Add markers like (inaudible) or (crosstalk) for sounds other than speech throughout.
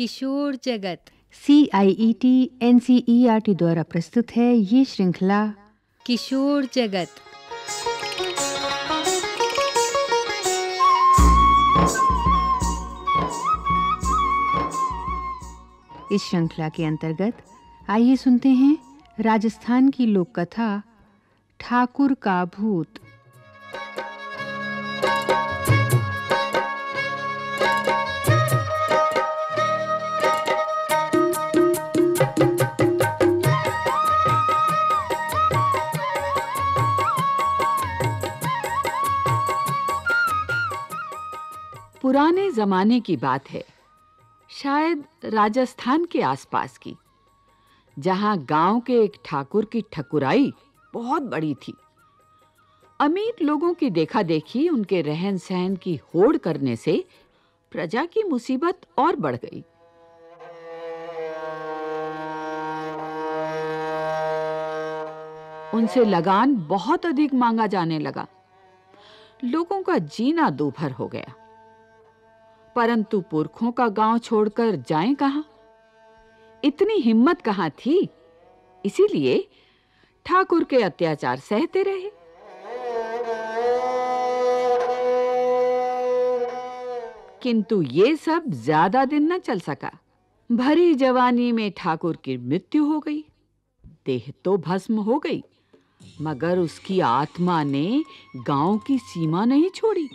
Kishore Jagat. C I E T N C E R T द्वारा प्रस्तुत है ये श्रृंखला। किशोर जगत। इस श्रृंखला के अंतर्गत आइए सुनते हैं राजस्थान की लोक कथा ठाकुर का भूत। पुराने जमाने की बात है, शायद राजस्थान के आसपास की, जहाँ गाँव के एक ठाकुर की ठकुराई बहुत बड़ी थी। अमीर लोगों की देखा देखी उनके रहन सहन की होड़ करने से प्रजा की मुसीबत और बढ़ गई। उनसे लगान बहुत अधिक मांगा जाने लगा। लोगों का जीना दूभर हो गया। परंतु पुरखों का गाँव छोड़कर जाएँ कहाँ? इतनी हिम्मत कहाँ थी? इसीलिए ठाकुर के अत्याचार सहते रहे। किंतु ये सब ज़्यादा दिन न चल सका। भरी जवानी में ठाकुर की मृत्यु हो गई। देह तो भस्म हो गई, मगर उसकी आत्मा ने गाँव की सीमा नहीं छोड़ी।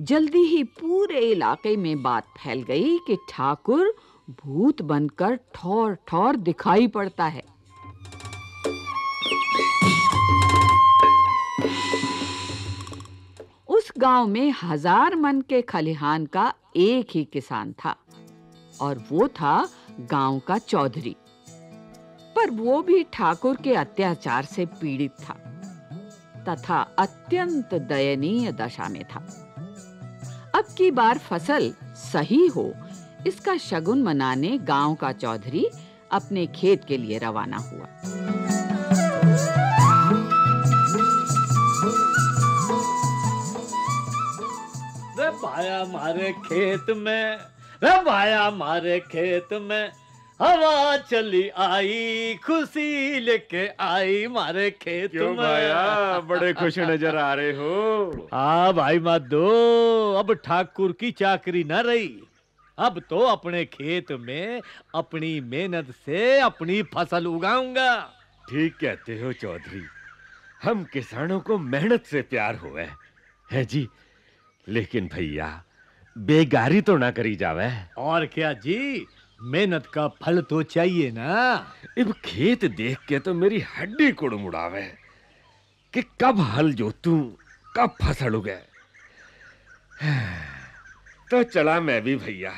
जल्दी ही पूरे इलाके में बात फैल गई कि ठाकुर भूत बनकर ठौर ठौर दिखाई पड़ता है। उस गाँव में हज़ार मन के खलिहान का एक ही किसान था और वो था गाँव का चौधरी। पर वो भी ठाकुर के अत्याचार से पीड़ित था, तथा अत्यंत दयनीय दशा में था। अब की बार फ़सल सही हो, इसका शगुन मनाने गाँव का चौधरी अपने खेत के लिए रवाना हुआ। रे भाया मारे खेत में रे भाया मारे खेत में हवा चली आई खुशी लेके आई मारे खेत क्यों भाया बड़े खुश नज़र आ रहे हो। हाँ भाई माधो अब ठाकुर की चाकरी न रही। अब तो अपने खेत में अपनी मेहनत से अपनी फ़सल उगाऊँगा। ठीक कहते हो चौधरी। हम किसानों को मेहनत से प्यार हुए है जी लेकिन भैया बेगारी तो ना करी जावे। और क्या जी? मेहनत का फल तो चाहिए ना। अब खेत देख के तो मेरी हड्डी कुड़मुड़ावे कि कब हल जोतूं कब फ़सल उगे। तो चला मैं भी भैया।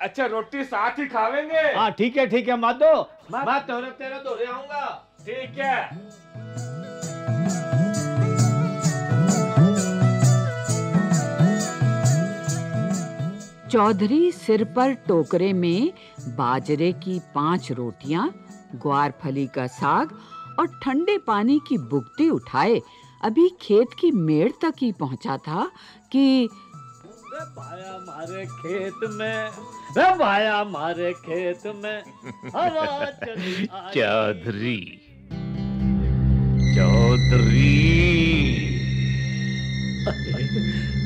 अच्छा रोटी साथ ही खावेंगे? हाँ ठीक है ठीक है माधो मैं तेरे तेरे दोरे आऊँगा। ठीक है। चौधरी सिर पर टोकरे में बाजरे की पाँच रोटियाँ ग्वार फली का साग और ठंडे पानी की बुगती उठाए। अभी खेत की मेड़ तक ही पहुँचा था कि रे भाया मारे खेत में रे भाया मारे खेत में। हवा चली चौधरी चौधरी।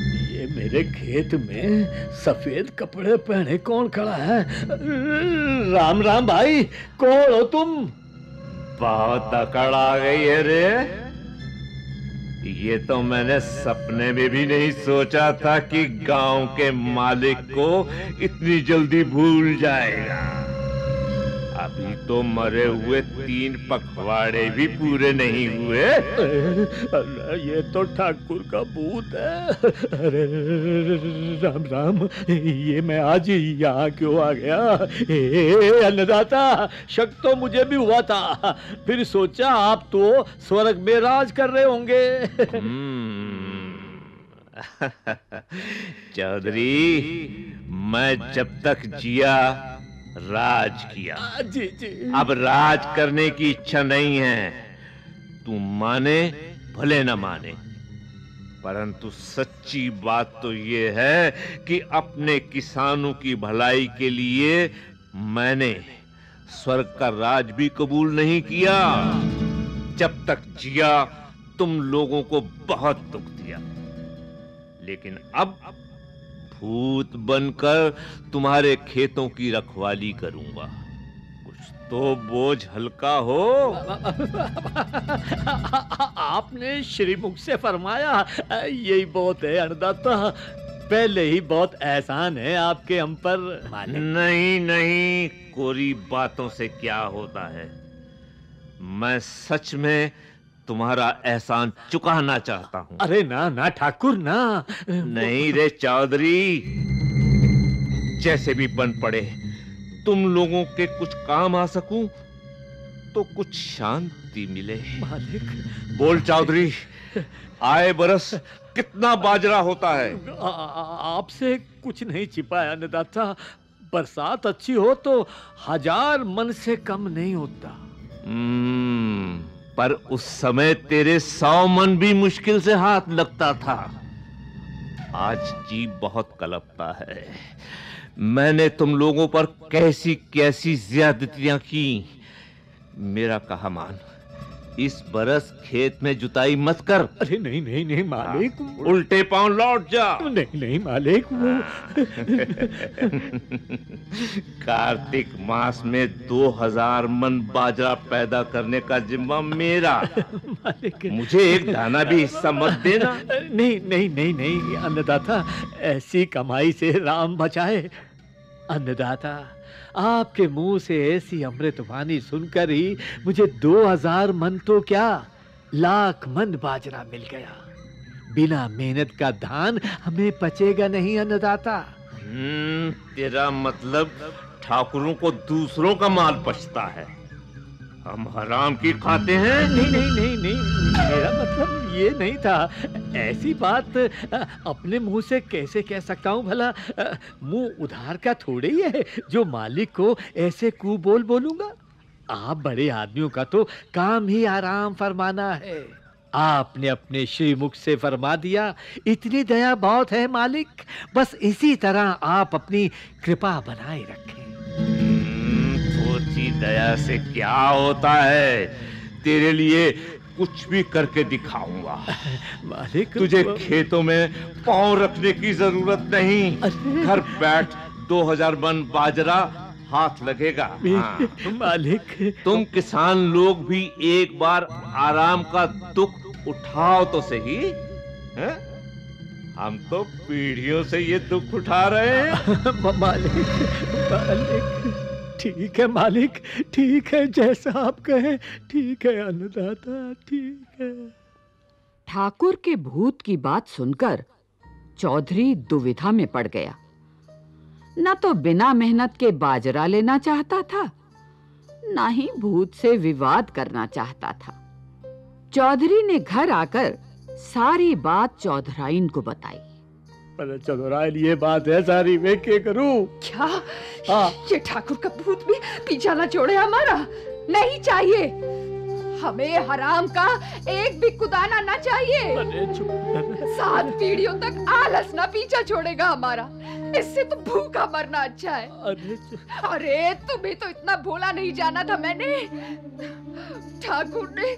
(laughs) मेरे खेत में सफ़ेद कपड़े पहने कौन खड़ा है? राम राम भाई, कौन हो तुम? बहुत अकड़ आ गई है रे। ये तो मैंने सपने में भी नहीं सोचा था कि गाँव के मालिक को इतनी जल्दी भूल जाएगा। अभी तो मरे हुए तीन पखवाड़े भी पूरे नहीं हुए। अरे, ये तो ठाकुर का भूत है। अरे, राम राम, ये मैं आज ही यहाँ क्यों आ गया? ए, अन्नदाता, शक तो मुझे भी हुआ था। फिर सोचा आप तो स्वर्ग में राज कर रहे होंगे। हम्म। (laughs) चौधरी, मैं जब तक जिया राज किया। जी जी। अब राज करने की इच्छा नहीं है। तू माने भले न माने। परंतु सच्ची बात तो ये है कि अपने किसानों की भलाई के लिए मैंने स्वर्ग का राज भी कबूल नहीं किया। जब तक जिया तुम लोगों को बहुत दुख दिया। लेकिन अब भूत बनकर तुम्हारे खेतों की रखवाली करूँगा। कुछ तो बोझ हल्का हो। आपने श्रीमुख से फरमाया यही बहुत है अन्नदाता पहले ही बहुत एहसान है आपके हम पर। नहीं नहीं कोरी बातों से क्या होता है? मैं सच में तुम्हारा एहसान चुकाना चाहता हूँ। अरे ना ना ठाकुर ना। नहीं रे चौधरी जैसे भी बन पड़े तुम लोगों के कुछ काम आ सकूँ तो कुछ शांति मिले। मालिक। बोल चौधरी आए बरस कितना बाजरा होता है? आपसे कुछ नहीं छिपा है अन्नदाता। बरसात अच्छी हो तो हज़ार मन से कम नहीं होता। हम्म, पर उस समय तेरे सौ मन भी मुश्किल से हाथ लगता था। आज जी बहुत कलपता है। मैंने तुम लोगों पर कैसी कैसी ज्यादतियाँ की। मेरा कहा मान। इस बरस खेत में जुताई मत कर। अरे नहीं नहीं नहीं मालिक। उल्टे पाँव लौट जा। नहीं नहीं मालिक। वो कार्तिक मास में दो हज़ार मन बाजरा पैदा करने का जिम्मा मेरा। मालिक। मुझे एक दाना भी हिस्सा मत देना। नहीं नहीं नहीं नहीं अन्नदाता ऐसी कमाई से राम बचाए। अन्नदाता आपके मुँह से ऐसी अमृतवाणी सुनकर ही मुझे दो हज़ार मन तो क्या लाख मन बाजरा मिल गया। बिना मेहनत का धान हमें पचेगा नहीं अन्नदाता। हम्म, तेरा मतलब ठाकुरों को दूसरों का माल पछता है। हम हराम की खाते हैं। नहीं नहीं नहीं नहीं मेरा मतलब ये नहीं था। ऐसी बात, अपने मुँह से कैसे कह सकता हूँ भला? मुँह उधार का थोड़े ही है, जो मालिक को ऐसे कू बोल बोलूँगा? आप बड़े आदमियों का तो काम ही आराम फरमाना है। आपने अपने श्रीमुख से फरमा दिया, इतनी दया बहुत है मालिक। बस इसी तरह आप अपनी कृपा बनाए रखें। सोची दया से क्या होता है? तेरे लिए कुछ भी करके दिखाऊँगा। मालिक तुझे खेतों में पाँव रखने की ज़रूरत नहीं। घर बैठ दो हज़ार मन बाजरा हाथ लगेगा। हाँ। मालिक। तुम किसान लोग भी एक बार आराम का दुख उठाओ तो सही हैं? हम तो पीढ़ियों से ये दुख उठा रहे हैं। (laughs) मालिक मालिक। ठीक है मालिक, ठीक है, जैसा आप कहें, ठीक है अन्नदाता, ठीक है। ठाकुर के भूत की बात सुनकर चौधरी दुविधा में पड़ गया। न तो बिना मेहनत के बाजरा लेना चाहता था, न ही भूत से विवाद करना चाहता था। चौधरी ने घर आकर सारी बात चौधराइन को बताई। पर चलो रायल ये बात है सारी मैं क्या करूँ। क्या? हाँ। ये ठाकुर का भूत भी पीछा छोड़े हमारा? नहीं चाहिए। हमें हराम का एक भी कुदाना ना चाहिए। सात पीढ़ियों तक आलस ना पीछा छोड़ेगा हमारा। इससे तो भूखा मरना अच्छा है। अरे अरे तुम्हें तो इतना भोला नहीं जाना था मैंने। ठाकुर ने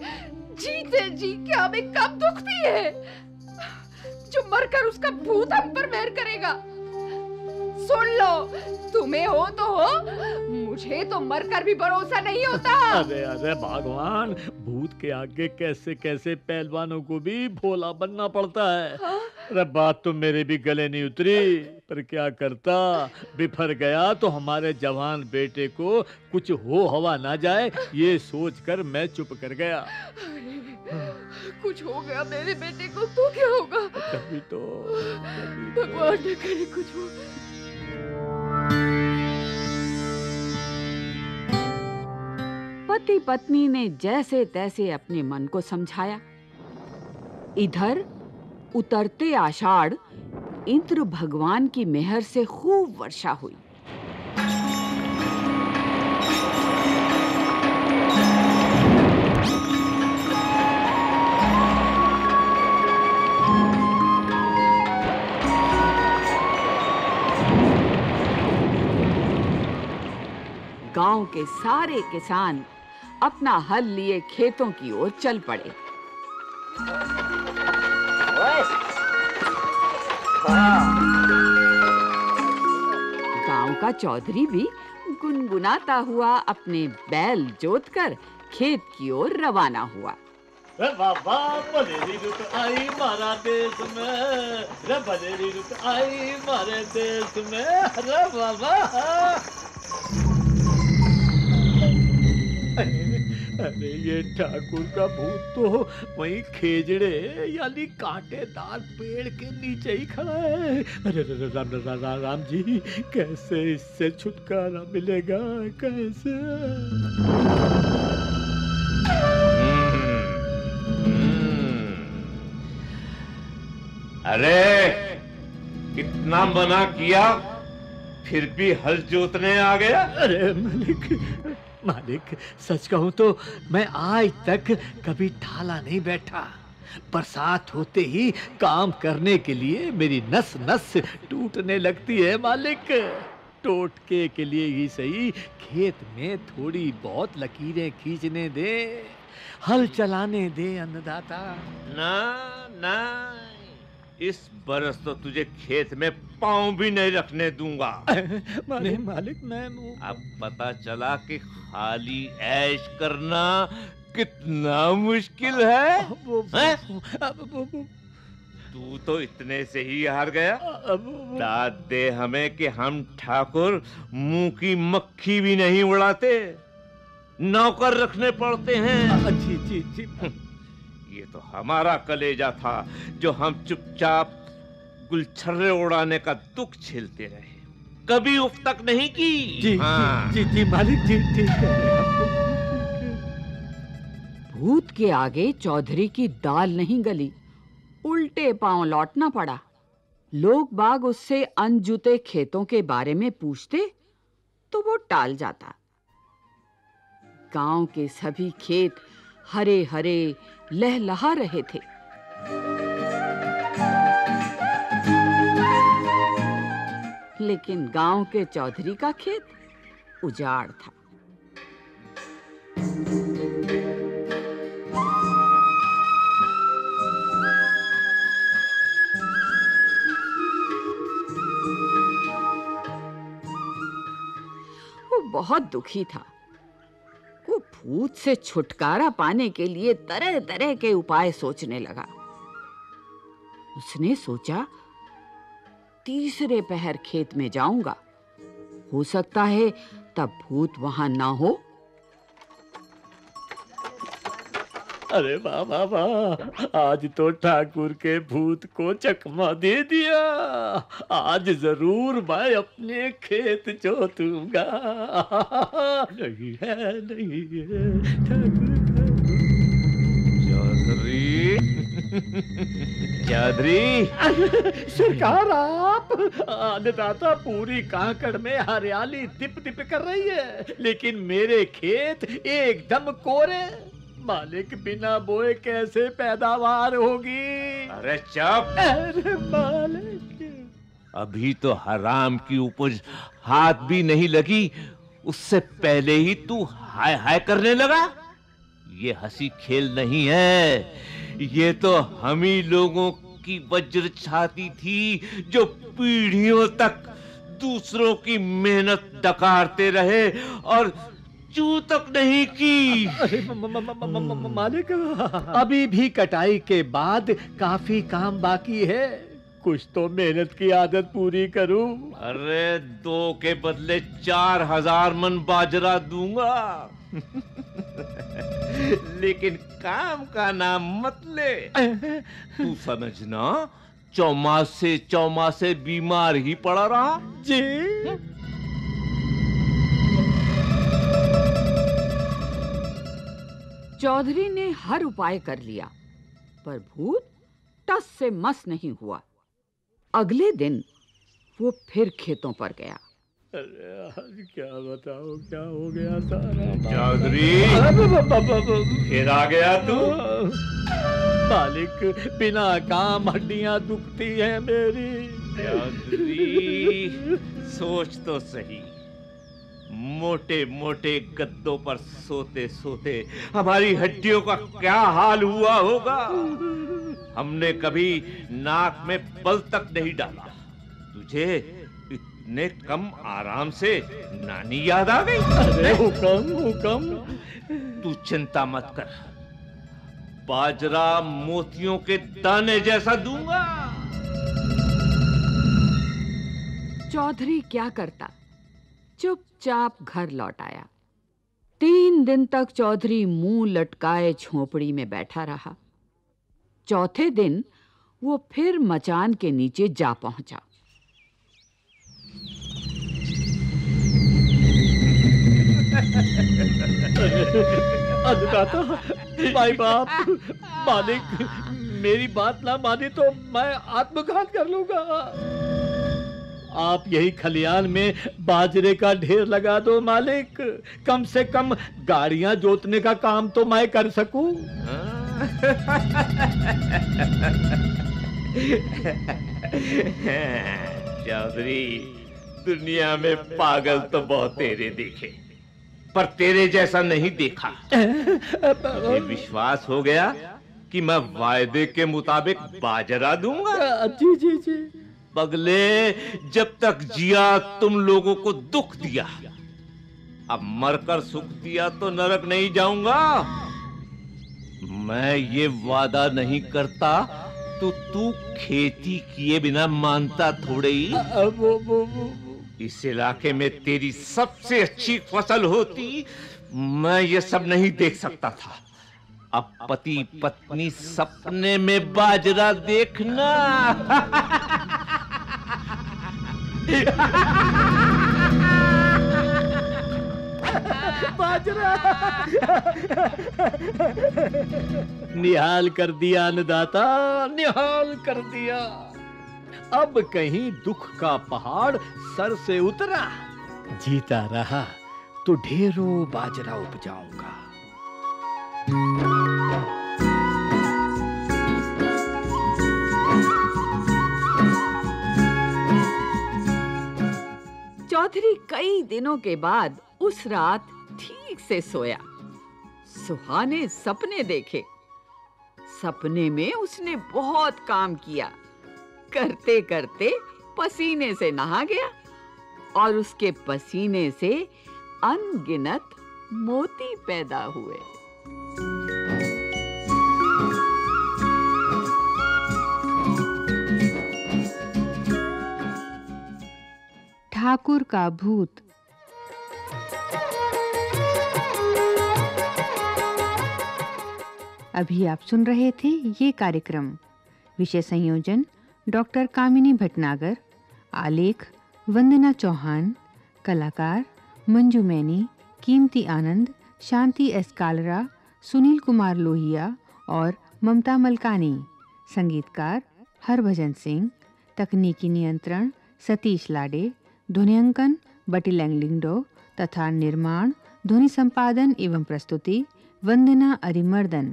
जीते जी के हमें कब दुख दिए? जो मरकर उसका भूत हम पर मेहर करेगा। सुन लो तुम्हें हो तो हो मुझे तो मरकर भी भरोसा नहीं होता। (laughs) अरे अरे भगवान भूत के आगे कैसे कैसे पहलवानों को भी भोला बनना पड़ता है। अरे बात तो मेरे भी गले नहीं उतरी पर क्या करता? बिफर गया तो हमारे जवान बेटे को कुछ हो हवा ना जाए ये सोचकर मैं चुप कर गया। कुछ हो गया मेरे बेटे को तो क्या होगा? तभी तो तो। भगवान ने करे कुछ हो। पति पत्नी ने जैसे तैसे अपने मन को समझाया। इधर उतरते आषाढ़ इंद्र भगवान की मेहर से खूब वर्षा हुई। गाँव के सारे किसान अपना हल लिए खेतों की ओर चल पड़े। गाँव का चौधरी भी गुनगुनाता हुआ अपने बैल जोतकर खेत की ओर रवाना हुआ। रे बाबा बनेरी रुत आई मारा देश में, रे बनेरी रुत आई मारे देश में, रे बाबा। अरे ये ठाकुर का भूत तो वही खेजड़े यानी कांटेदार पेड़ के नीचे ही खड़ा है। अरे राम राम राम राम जी कैसे इससे छुटकारा मिलेगा कैसे? अरे कितना मना किया फिर भी हल जोतने आ गया? अरे मालिक मालिक, सच कहूँ तो मैं आज तक कभी ठाला नहीं बैठा। बरसात होते ही काम करने के लिए मेरी नस नस टूटने लगती है, मालिक। टोटके के लिए ही सही, खेत में थोड़ी बहुत लकीरें खींचने दे, हल चलाने दे अन्नदाता। ना ना। इस बरस तो तुझे खेत में पाँव भी नहीं रखने दूँगा। (laughs) मालिक मालिक मैं वो- अब पता चला कि खाली ऐश करना कितना मुश्किल है। तू तो इतने से ही हार गया। दाद दे हमें कि हम ठाकुर मुँह की मक्खी भी नहीं उड़ाते। नौकर रखने पड़ते हैं। जी जी जी। ये तो हमारा कलेजा था जो हम चुपचाप गुलछर्रे उड़ाने का दुख झेलते रहे। कभी उफ तक नहीं की। जी हाँ। जी जी जी मालिक जी ठीक है भूत के आगे चौधरी की दाल नहीं गली। उल्टे पाँव लौटना पड़ा। लोग बाग उससे अनजूते खेतों के बारे में पूछते तो वो टाल जाता। गाँव के सभी खेत हरे हरे लहलहा रहे थे। लेकिन गाँव के चौधरी का खेत उजाड़ था। वो बहुत दुखी था। भूत से छुटकारा पाने के लिए तरह तरह के उपाय सोचने लगा। उसने सोचा, तीसरे पहर खेत में जाऊँगा। हो सकता है तब भूत वहाँ ना हो। अरे वाह वाह वाह। आज तो ठाकुर के भूत को चकमा दे दिया। आज ज़रूर मैं अपने खेत जोतूँगा। नहीं है नहीं है। ठाकुर चौधरी सरकार आप, अन्नदाता पूरी कांकड़ में हरियाली तिप तिप कर रही है, लेकिन मेरे खेत एकदम कोरे। मालिक बिना बोए कैसे पैदावार होगी? अरे चुप। अरे मालिक। अभी तो हराम की उपज हाथ भी नहीं लगी उससे पहले ही तू हाय हाय करने लगा। ये हँसी खेल नहीं है। ये तो हम ही लोगों की वज्र छाती थी जो पीढ़ियों तक दूसरों की मेहनत डकारते रहे और चू तक नहीं की। अरे मालिक। अभी भी कटाई के बाद काफ़ी काम बाकी है। कुछ तो मेहनत की आदत पूरी करूँ। अरे दो के बदले चार हज़ार मन बाजरा दूँगा। लेकिन काम का नाम मत ले। तू समझना चौमासे चौमासे बीमार ही पड़ा रहा। जी। चौधरी ने हर उपाय कर लिया पर भूत टस से मस नहीं हुआ। अगले दिन वो फिर खेतों पर गया। अरे आज क्या बताओ क्या हो गया सारा? चौधरी फिर आ गया तू? मालिक बिना काम हड्डियाँ दुखती हैं मेरी। चौधरी सोच तो सही। मोटे मोटे गद्दों पर सोते सोते हमारी हड्डियों का क्या हाल हुआ होगा? हमने कभी नाक में बल तक नहीं डाला। तुझे इतने कम आराम से नानी याद आ गई? अरे हुक्म हुक्म। तू चिंता मत कर। बाजरा मोतियों के दाने जैसा दूँगा। चौधरी क्या करता? चुपचाप घर लौट आया। तीन दिन तक चौधरी मुँह लटकाए झोपड़ी में बैठा रहा। चौथे दिन वो फिर मचान के नीचे जा पहुँचा। अन्नदाता भाई बाप, मालिक, मेरी बात ना माने तो मैं आत्मघात कर लूँगा। आप यही खलियान में बाजरे का ढेर लगा दो मालिक। कम से कम गाड़ियाँ जोतने का काम तो मैं कर सकूँ। चौधरी दुनिया में पागल तो बहुत तेरे देखे पर तेरे जैसा नहीं देखा। ये विश्वास हो गया कि मैं वायदे के मुताबिक बाजरा दूँगा। जी जी जी। पगले जब तक जिया तुम लोगों को दुख दिया। अब मरकर सुख दिया तो नरक नहीं जाऊँगा। मैं ये वादा नहीं करता तो तू खेती किए बिना मानता थोड़े ही। इस इलाके में तेरी सबसे अच्छी फ़सल होती, मैं ये सब नहीं देख सकता था। अब पति पत्नी सपने में बाजरा देखना। बाजरा। निहाल कर दिया अन्नदाता निहाल कर दिया। अब कहीं दुख का पहाड़ सर से उतरा। जीता रहा तो ढेरों बाजरा उपजाऊँगा। चौधरी कई दिनों के बाद उस रात ठीक से सोया। सुहाने सपने देखे। सपने में उसने बहुत काम किया। करते करते पसीने से नहा गया और उसके पसीने से अनगिनत मोती पैदा हुए। ठाकुर का भूत। अभी आप सुन रहे थे ये कार्यक्रम। विषय संयोजन, डॉक्टर कामिनी भटनागर, आलेख, वंदना चौहान, कलाकार, मंजू मैनी, कीमती आनंद, शांति एस कालरा, सुनील कुमार लोहिया और ममता मलकानी। संगीतकार हरभजन सिंह, तकनीकी नियंत्रण सतीश लाडे ध्वनियांकन बटी लैंगलिंगडो तथा निर्माण ध्वनि संपादन एवं प्रस्तुति वंदना अरिमर्दन।